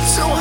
so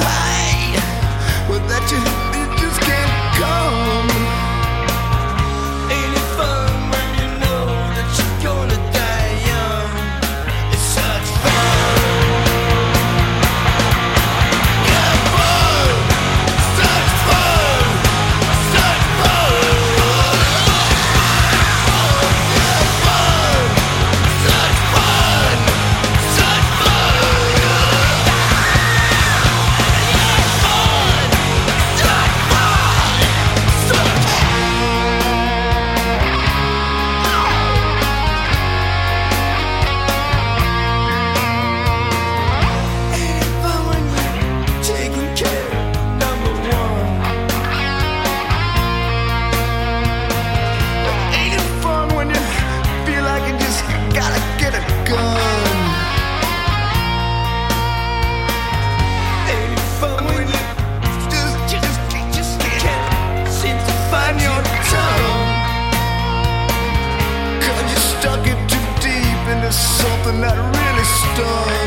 something that really stung.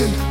listen.